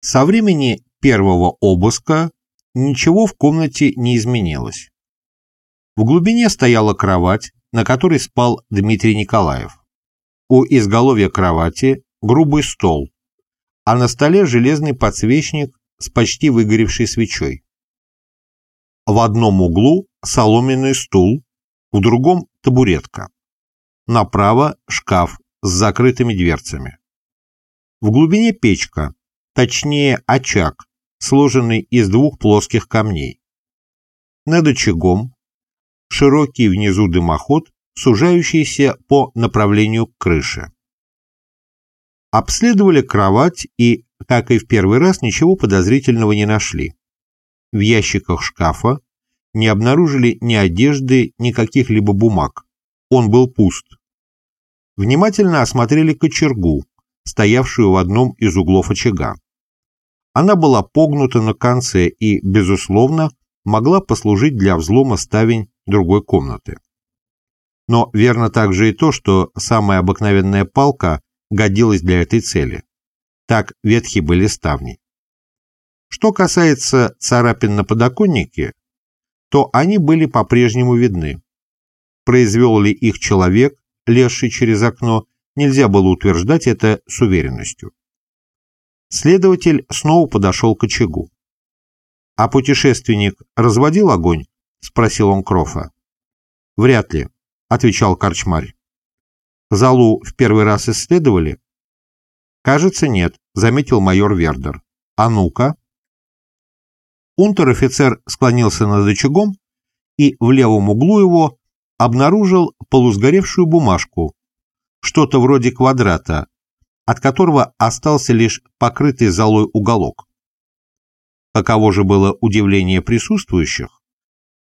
Со времени первого обыска ничего в комнате не изменилось. В глубине стояла кровать, на которой спал Дмитрий Николаев. У изголовья кровати грубый стол, а на столе железный подсвечник с почти выгоревшей свечой. В одном углу соломенный стул, в другом табуретка. Направо шкаф с закрытыми дверцами. В глубине печка, точнее очаг, сложенный из двух плоских камней. Над очагом широкий внизу дымоход, сужающийся по направлению к крыше. Обследовали кровать и, как и в первый раз, ничего подозрительного не нашли. В ящиках шкафа не обнаружили ни одежды, ни каких-либо бумаг. Он был пуст. Внимательно осмотрели кочергу, стоявшую в одном из углов очага. Она была погнута на конце и, безусловно, могла послужить для взлома ставень другой комнаты. Но верно также и то, что самая обыкновенная палка годилась для этой цели. Так ветхи были ставни. Что касается царапин на подоконнике, то они были по-прежнему видны. Произвел ли их человек, лезший через окно, нельзя было утверждать это с уверенностью. Следователь снова подошел к очагу. «А путешественник разводил огонь?» — спросил он Крофа. «Вряд ли», — отвечал Корчмарь. «Залу в первый раз исследовали?» «Кажется, нет», — заметил майор Вердер. «А ну-ка». Унтер-офицер склонился над очагом и в левом углу его обнаружил полусгоревшую бумажку, что-то вроде квадрата, от которого остался лишь покрытый золой уголок. Каково же было удивление присутствующих,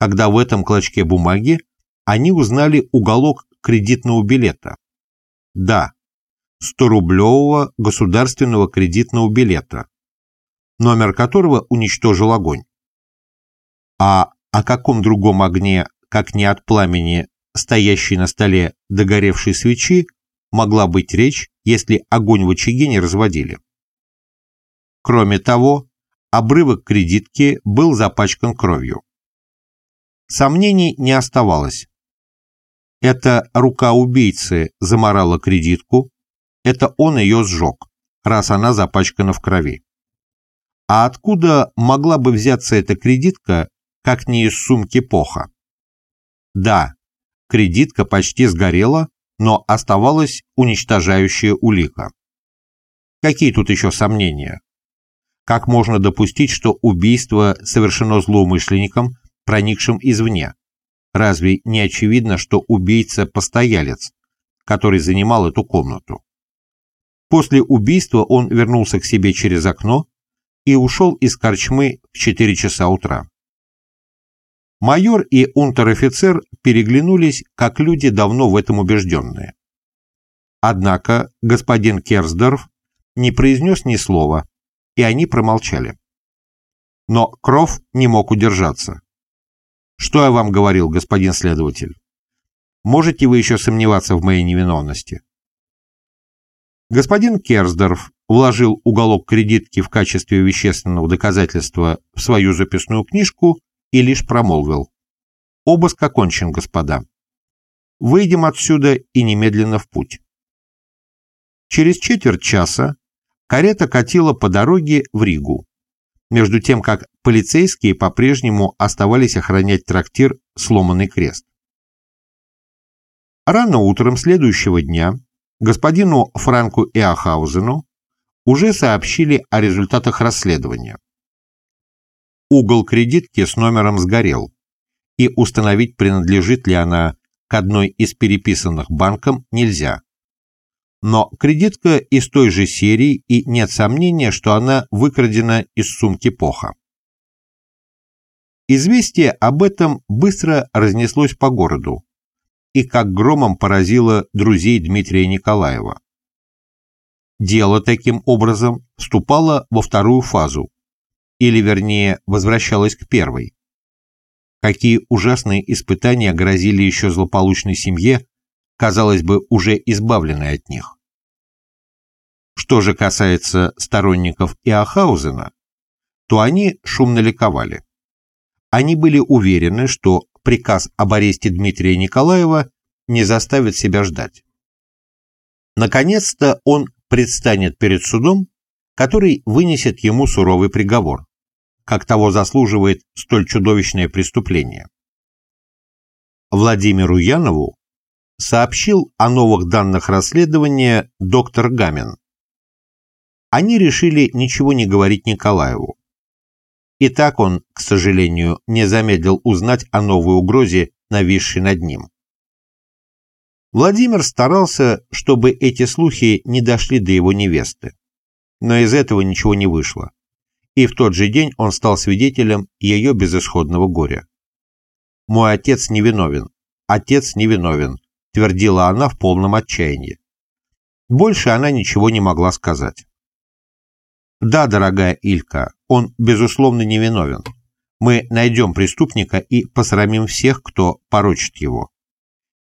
когда в этом клочке бумаги они узнали уголок кредитного билета. Да, 100-рублевого государственного кредитного билета, номер которого уничтожил огонь. А о каком другом огне, как не от пламени, стоящей на столе догоревшей свечи, могла быть речь, если огонь в очаге не разводили? Кроме того, обрывок кредитки был запачкан кровью. Сомнений не оставалось. Это рука убийцы заморала кредитку, это он ее сжег, раз она запачкана в крови. А откуда могла бы взяться эта кредитка, как не из сумки Поха? Да, кредитка почти сгорела, но оставалась уничтожающая улика. Какие тут еще сомнения? Как можно допустить, что убийство совершено злоумышленником, проникшим извне? Разве не очевидно, что убийца – постоялец, который занимал эту комнату? После убийства он вернулся к себе через окно и ушел из корчмы в 4 часа утра. Майор и унтер-офицер переглянулись, как люди, давно в этом убежденные. Однако господин Керсдорф не произнес ни слова, и они промолчали. Но Кров не мог удержаться. «Что я вам говорил, господин следователь? Можете вы еще сомневаться в моей невиновности?» Господин Керсдорф вложил уголок кредитки в качестве вещественного доказательства в свою записную книжку и лишь промолвил. «Обыск окончен, господа. Выйдем отсюда и немедленно в путь». Через четверть часа карета катила по дороге в Ригу, между тем как полицейские по-прежнему оставались охранять трактир «Сломанный крест». Рано утром следующего дня господину Франку Эохаузену уже сообщили о результатах расследования. Угол кредитки с номером сгорел, и установить, принадлежит ли она к одной из переписанных банком, нельзя. Но кредитка из той же серии, и нет сомнения, что она выкрадена из сумки Поха. Известие об этом быстро разнеслось по городу, и как громом поразило друзей Дмитрия Николаева. Дело таким образом вступало во вторую фазу, или вернее возвращалось к первой. Какие ужасные испытания грозили еще злополучной семье, казалось бы, уже избавленной от них. Что же касается сторонников Иохаузена, то они шумно ликовали. Они были уверены, что приказ об аресте Дмитрия Николаева не заставит себя ждать. Наконец-то он предстанет перед судом, который вынесет ему суровый приговор, как того заслуживает столь чудовищное преступление. Владимиру Янову сообщил о новых данных расследования доктор Гамин. Они решили ничего не говорить Николаеву. И так он, к сожалению, не замедлил узнать о новой угрозе, нависшей над ним. Владимир старался, чтобы эти слухи не дошли до его невесты. Но из этого ничего не вышло. И в тот же день он стал свидетелем ее безысходного горя. «Мой отец невиновен. Отец невиновен», — твердила она в полном отчаянии. Больше она ничего не могла сказать. «Да, дорогая Илька, он, безусловно, невиновен. Мы найдем преступника и посрамим всех, кто порочит его.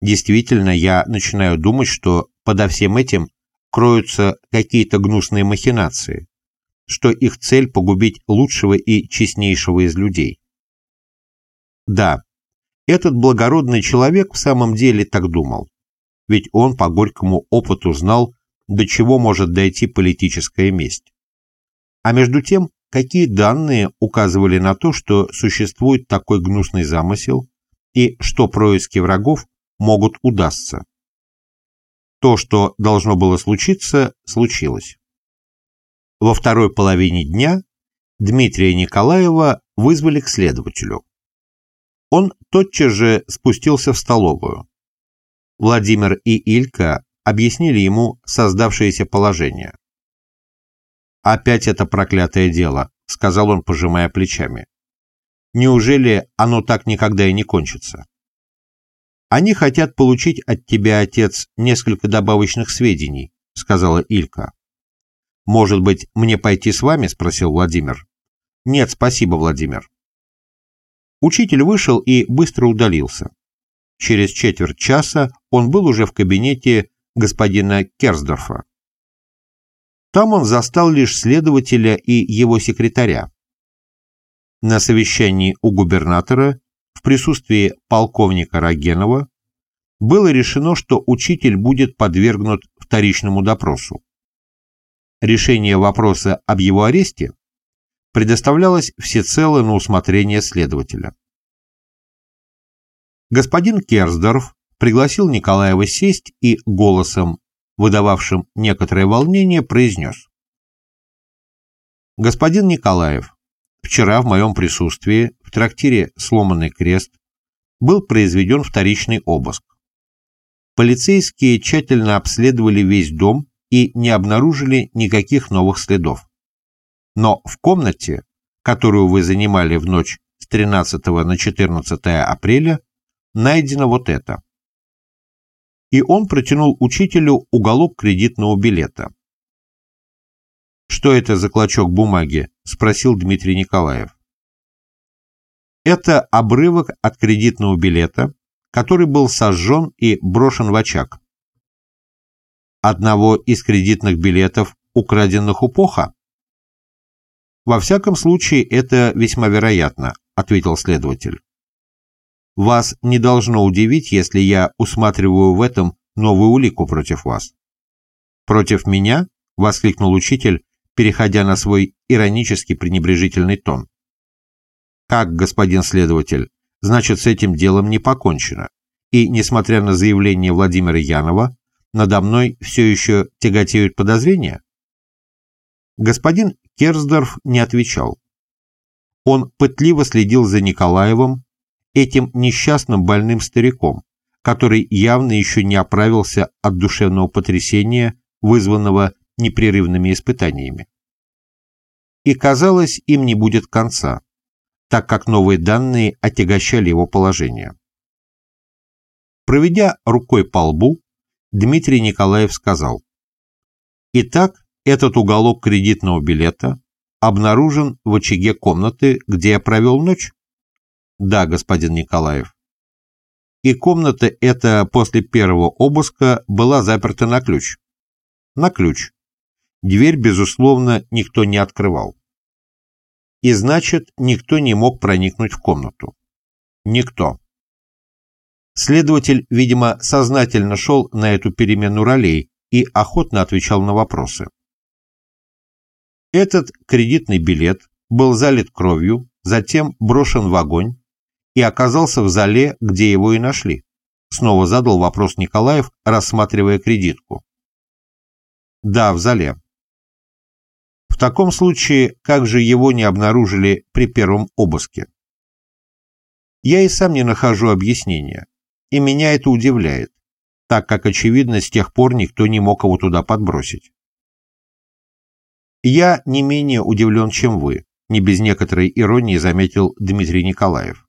Действительно, я начинаю думать, что подо всем этим кроются какие-то гнусные махинации, что их цель погубить лучшего и честнейшего из людей. Да, этот благородный человек в самом деле так думал, ведь он по горькому опыту знал, до чего может дойти политическая месть. А между тем, какие данные указывали на то, что существует такой гнусный замысел и что происки врагов могут удастся. То, что должно было случиться, случилось. Во второй половине дня Дмитрия Николаева вызвали к следователю. Он тотчас же спустился в столовую. Владимир и Илька объяснили ему создавшееся положение. «Опять это проклятое дело», — сказал он, пожимая плечами. «Неужели оно так никогда и не кончится?» «Они хотят получить от тебя, отец, несколько добавочных сведений», — сказала Илька. «Может быть, мне пойти с вами?» — спросил Владимир. «Нет, спасибо, Владимир». Учитель вышел и быстро удалился. Через четверть часа он был уже в кабинете господина Керсдорфа. Там он застал лишь следователя и его секретаря. На совещании у губернатора в присутствии полковника Рогенова было решено, что учитель будет подвергнут вторичному допросу. Решение вопроса об его аресте предоставлялось всецело на усмотрение следователя. Господин Керсдорф пригласил Николаева сесть и голосом, выдававшим некоторое волнение, произнес. «Господин Николаев, Вчера в моем присутствии в трактире «Сломанный крест» был произведен вторичный обыск. Полицейские тщательно обследовали весь дом и не обнаружили никаких новых следов. Но в комнате, которую вы занимали в ночь с 13 на 14 апреля, найдено вот это. И он протянул учителю уголок кредитного билета. «Что это за клочок бумаги?» – спросил Дмитрий Николаев. Это обрывок от кредитного билета, который был сожжен и брошен в очаг. Одного из кредитных билетов, украденных у Поха? Во всяком случае, это весьма вероятно, ответил следователь. Вас не должно удивить, если я усматриваю в этом новую улику против вас. Против меня? воскликнул учитель, переходя на свой иронически пренебрежительный тон. «Как, господин следователь, значит, с этим делом не покончено, и, несмотря на заявление Владимира Янова, надо мной все еще тяготеют подозрения?» Господин Керсдорф не отвечал. Он пытливо следил за Николаевым, этим несчастным больным стариком, который явно еще не оправился от душевного потрясения, вызванного непрерывными испытаниями. И, казалось, им не будет конца, так как новые данные отягощали его положение. Проведя рукой по лбу, Дмитрий Николаев сказал, «Итак, этот уголок кредитного билета обнаружен в очаге комнаты, где я провел ночь?» «Да, господин Николаев». «И комната эта после первого обыска была заперта на ключ?» «На ключ. Дверь, безусловно, никто не открывал. И значит, никто не мог проникнуть в комнату. Никто. Следователь, видимо, сознательно шел на эту перемену ролей и охотно отвечал на вопросы. Этот кредитный билет был залит кровью, затем брошен в огонь и оказался в зале, где его и нашли. Снова задал вопрос Николаев, рассматривая кредитку. Да, в зале. В таком случае, как же его не обнаружили при первом обыске? Я и сам не нахожу объяснения, и меня это удивляет, так как, очевидно, с тех пор никто не мог его туда подбросить. Я не менее удивлен, чем вы, не без некоторой иронии заметил Дмитрий Николаев.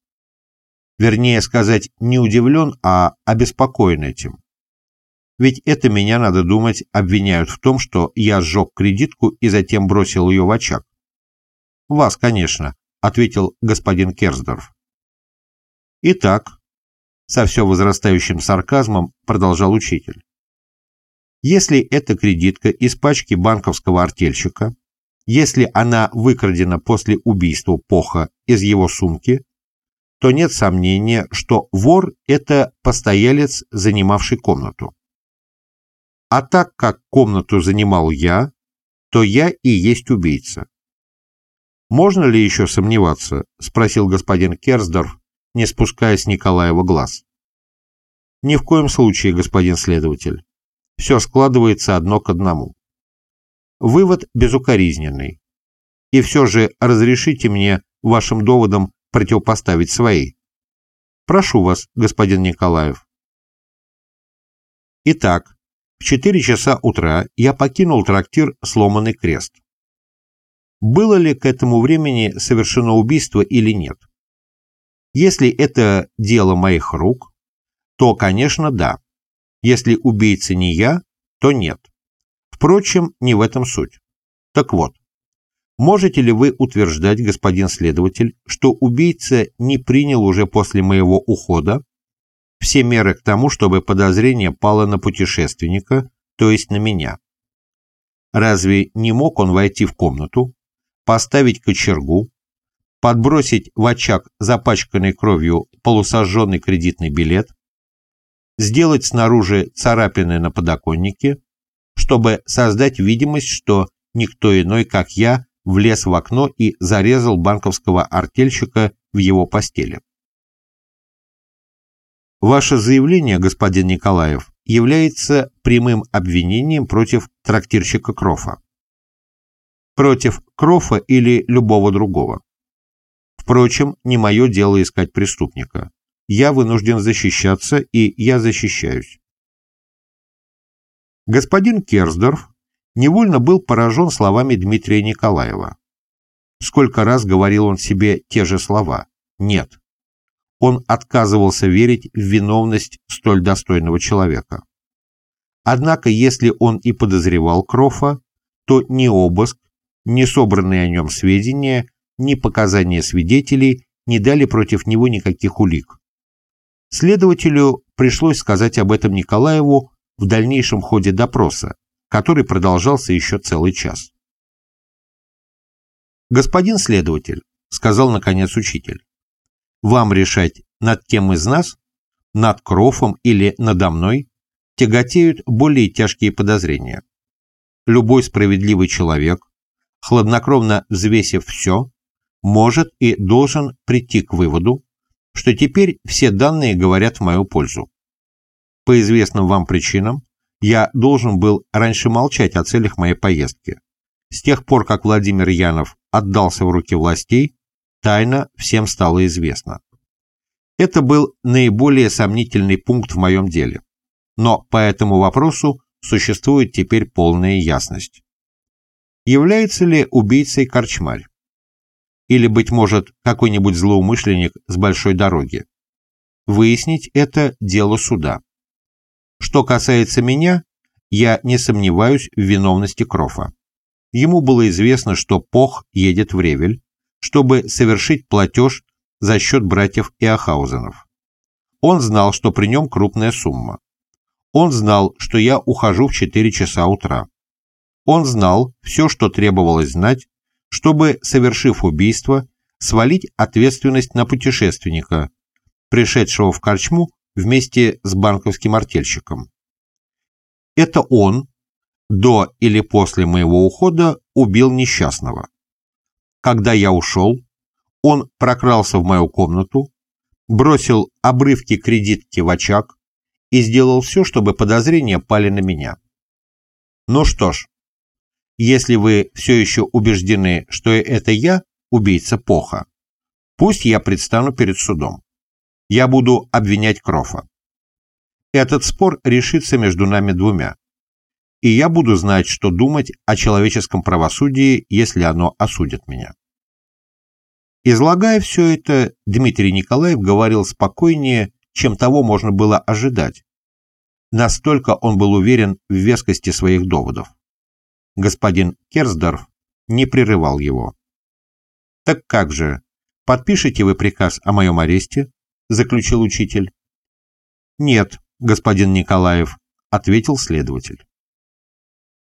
Вернее сказать, не удивлен, а обеспокоен этим. Ведь это меня, надо думать, обвиняют в том, что я сжег кредитку и затем бросил ее в очаг. «Вас, конечно», — ответил господин Керсдорф. «Итак», — со все возрастающим сарказмом продолжал учитель, «если эта кредитка из пачки банковского артельщика, если она выкрадена после убийства Поха из его сумки, то нет сомнения, что вор – это постоялец, занимавший комнату. А так как комнату занимал я, то я и есть убийца. «Можно ли еще сомневаться?» – спросил господин Керсдорф, не спуская с Николаева глаз. «Ни в коем случае, господин следователь. Все складывается одно к одному. Вывод безукоризненный. И все же разрешите мне вашим доводам противопоставить свои. Прошу вас, господин Николаев. Итак, в 4 часа утра я покинул трактир «Сломанный крест». Было ли к этому времени совершено убийство или нет? Если это дело моих рук, то, конечно, да. Если убийца не я, то нет. Впрочем, не в этом суть. Так вот, можете ли вы утверждать, господин следователь, что убийца не принял уже после моего ухода все меры к тому, чтобы подозрение пало на путешественника, то есть на меня. Разве не мог он войти в комнату, поставить кочергу, подбросить в очаг запачканный кровью полусожженный кредитный билет, сделать снаружи царапины на подоконнике, чтобы создать видимость, что никто иной, как я, влез в окно и зарезал банковского артельщика в его постели. Ваше заявление, господин Николаев, является прямым обвинением против трактирщика Крофа. Против Крофа или любого другого. Впрочем, не мое дело искать преступника. Я вынужден защищаться, и я защищаюсь. Господин Керсдорф невольно был поражен словами Дмитрия Николаева. Сколько раз говорил он себе те же слова «нет» он отказывался верить в виновность столь достойного человека. Однако, если он и подозревал Крофа, то ни обыск, ни собранные о нем сведения, ни показания свидетелей не дали против него никаких улик. Следователю пришлось сказать об этом Николаеву в дальнейшем ходе допроса, который продолжался еще целый час. «Господин следователь», — сказал наконец учитель, вам решать, над кем из нас, над Крофом или надо мной, тяготеют более тяжкие подозрения. Любой справедливый человек, хладнокровно взвесив все, может и должен прийти к выводу, что теперь все данные говорят в мою пользу. По известным вам причинам, я должен был раньше молчать о целях моей поездки. С тех пор, как Владимир Янов отдался в руки властей, тайна всем стала известна. Это был наиболее сомнительный пункт в моем деле. Но по этому вопросу существует теперь полная ясность. Является ли убийцей корчмарь? Или, быть может, какой-нибудь злоумышленник с большой дороги? Выяснить это дело суда. Что касается меня, я не сомневаюсь в виновности Крофа. Ему было известно, что Пох едет в Ревель, чтобы совершить платеж за счет братьев Иохаузенов. Он знал, что при нем крупная сумма. Он знал, что я ухожу в 4 часа утра. Он знал все, что требовалось знать, чтобы, совершив убийство, свалить ответственность на путешественника, пришедшего в корчму вместе с банковским артельщиком. Это он, до или после моего ухода, убил несчастного. Когда я ушел, он прокрался в мою комнату, бросил обрывки кредитки в очаг и сделал все, чтобы подозрения пали на меня. Ну что ж, если вы все еще убеждены, что это я, убийца Поха, пусть я предстану перед судом. Я буду обвинять Крофа. Этот спор решится между нами двумя. И я буду знать, что думать о человеческом правосудии, если оно осудит меня. Излагая все это, Дмитрий Николаев говорил спокойнее, чем того можно было ожидать. Настолько он был уверен в вескости своих доводов. Господин Керсдорф не прерывал его. «Так как же, подпишите вы приказ о моем аресте?» – заключил учитель. «Нет, господин Николаев», – ответил следователь.